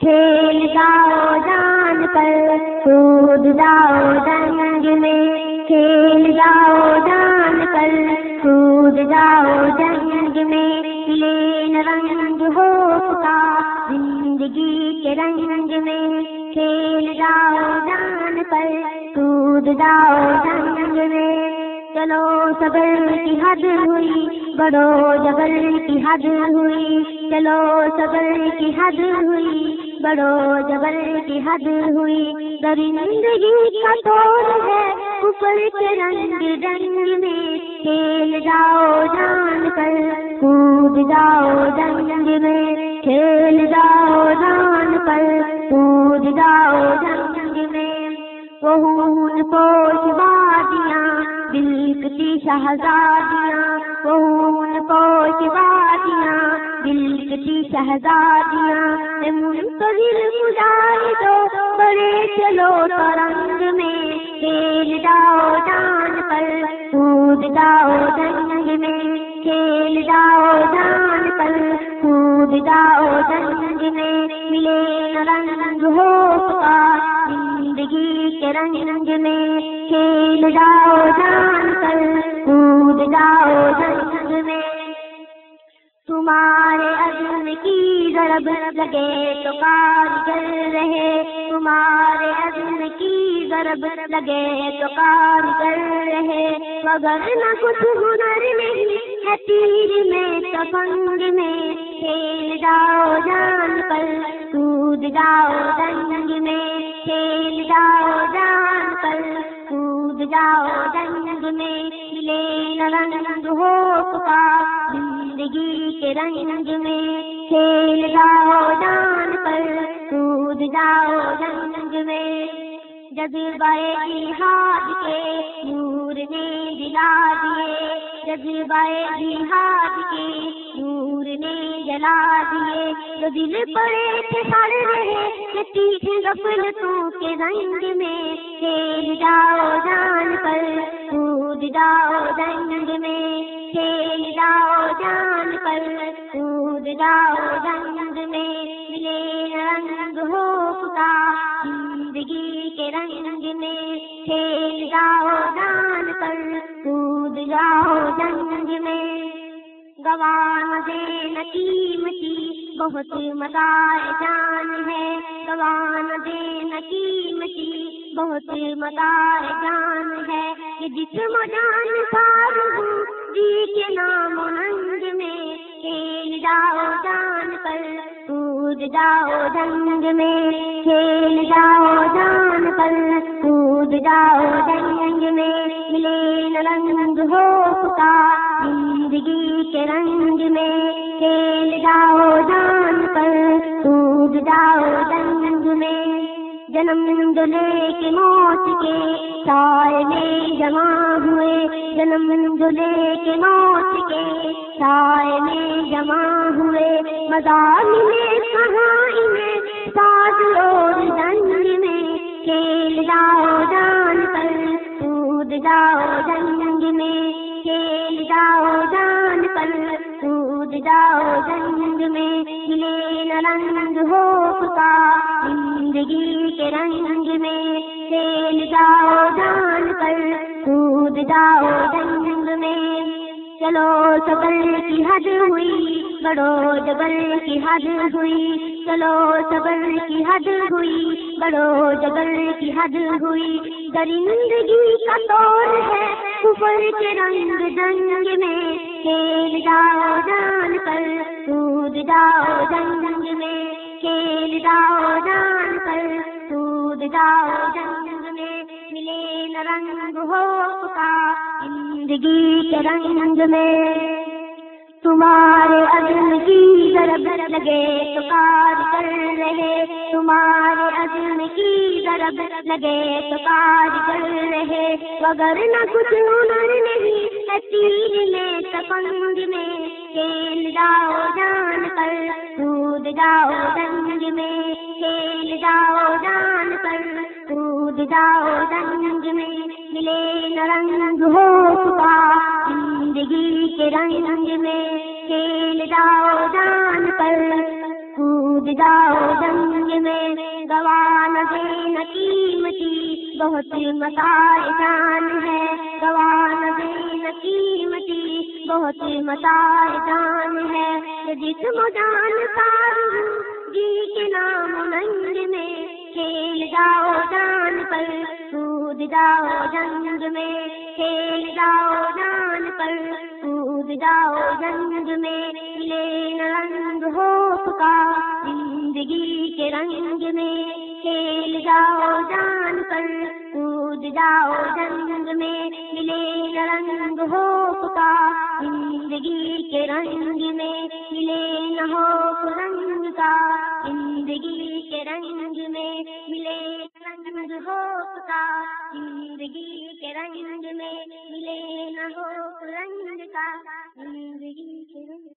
کھیل جاؤ جان پر، کود جاؤ جنگ میں۔ کھیل جاؤ جان پر، کود جاؤ جنگ میں۔ لین رنگ ہو کا، زندگی کے رنگ میں۔ کھیل جاؤ جان پر، کود جاؤ جنگ میں۔ چلو صبر کی حد ہوئی بڑو جبر کی حد ہوئی۔ چلو صبر کی حد ہوئی بڑو جبر کی حد ہوئی۔ درندگی کا توڑ ہے، اوپر کے رنگ رنگ میں۔ کھیل جاؤ جان کر، کود جاؤ جنگ میں۔ کھیل جاؤ جان پر کود جاؤ جنگ میں۔ وہ پوش وادیاں، دلکتی شہزادیاں۔ کون پوش وادیاں دلکتی شہزادیاں منتظر گزار دو بڑے چلو ترنگ میں، کھیل جاؤ جان پر، کود جاؤ جنگ میں، کھیل جاؤ جان پر، کود جاؤ جنگ میں، ملے رنگ ہو کا، زندگی کے رنگ میں، کھیل جاؤ جان کر کود جاؤ جنگ میں۔ تمہارے کی ضرب لگے تو کارگر رہے، تمہارے عزم کی ضرب لگے تو کارگر رہے۔ مگر نہ کچھ ہنر نہیں ہے تیر میں تفنگ میں۔ کھیل جاؤ جان پر، کود جاؤ جنگ میں۔ کھیل جاؤ جان پر، کود جاؤ جنگ میں۔ ملے رنگ ہو کا زندگی کے رنگ میں۔ کھیل جاؤ جان پر کود جاؤ جنگ میں۔ جذبہ جہاد کے نور نے دلا دیے۔ جذبہ جہاد کے نور نے جلا دیے۔ جو دل پڑے تھے سڑ رہے تیس غفلتوں کے رنگ میں۔ کھیل جاؤ جان پر کود جاؤ جنگ میں۔ کھیل جاؤ جان پر کود جاؤ جنگ میں ملے رنگ ہو کا زندگی کے رنگ میں کھیل جاؤ جان پر کود جاؤ جنگ میں۔ گوان دین قیمتی بہت مزائے جان ہے۔ گوان دین قیمتی بہت مزائے جان ہے۔ کہ جسم جان سار ہوں جی کے نام رنگ میں کھیل جاؤ جان پر، کود جاؤ جنگ میں کھیل جاؤ جان پر، کود جاؤ جنگ میں ملے رنگ ہو کا زندگی کے رنگ میں کھیل جاؤ جان پر، کود جاؤ جنگ میں جنم دلے کے موت کے سائے میں جمع ہوئے۔ جنم دلے کے موت کے سائے میں جمع ہوئے۔ مزاج میں کہاں میں ساز اور جنگ میں۔ کھیل جاؤ جان پر، کود جاؤ جنگ میں۔ کھیل جاؤ جان پر، کود جاؤ جنگ میں۔ رنگ ہو کا زندگی کے رنگ میں کھیل جاؤ جان پر کود جاؤ جنگ میں۔ چلو صبر کی حد ہوئی، بڑو جبر کی حد ہوئی۔ چلو صبر کی حد ہوئی، بڑو جبر کی حد ہوئی۔ درندگی کا توڑ ہے اوپر کے رنگ جنگ میں کھیل جاؤ جان پر کود جاؤ جنگ میں کھیل جاؤ جان پر کود جاؤ جنگ میں ملے رنگ ہو کا زندگی کے رنگ میں۔ تمہارے عزم کی لگے تو کار کر رہے، تمہارے عزم کی ضرب لگے تو کار کر رہے۔ مگر نہ کچھ ہنر نہیں ہے تیر میں تپنگ میں کھیل جاؤ جان پر، کود جاؤ جنگ میں کھیل جاؤ جان پر، کود جاؤ جنگ میں ملے رنگ ہو زندگی کے رنگ میں کھیل جاؤ جان پر کود جاؤ جنگ میں گوان دین قیمتی بہت مسائل جان ہے گوان دین قیمتی بہت مسائل جان ہے جسم جان سارو جی کے نام ننگ میں کھیل جاؤ جان پر کود جاؤ جنگ میں، کھیل جاؤ جان جاؤ جنگ میں لے رنگ ہو کا زندگی کے رنگ میں کھیل جاؤ جان پر، کود جاؤ جنگ میں ملے، رنگ ہو کا زندگی کے رنگ میں ملے، نہ ہو رنگ کا، زندگی کے رنگ میں ملے۔ ہو کا زندگی کے رنگ میں ملے نہ ہو رنگ کا زندگی کے رنگ